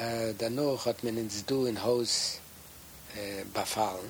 Äh, danach hat man ins Du in Haus äh, befallen.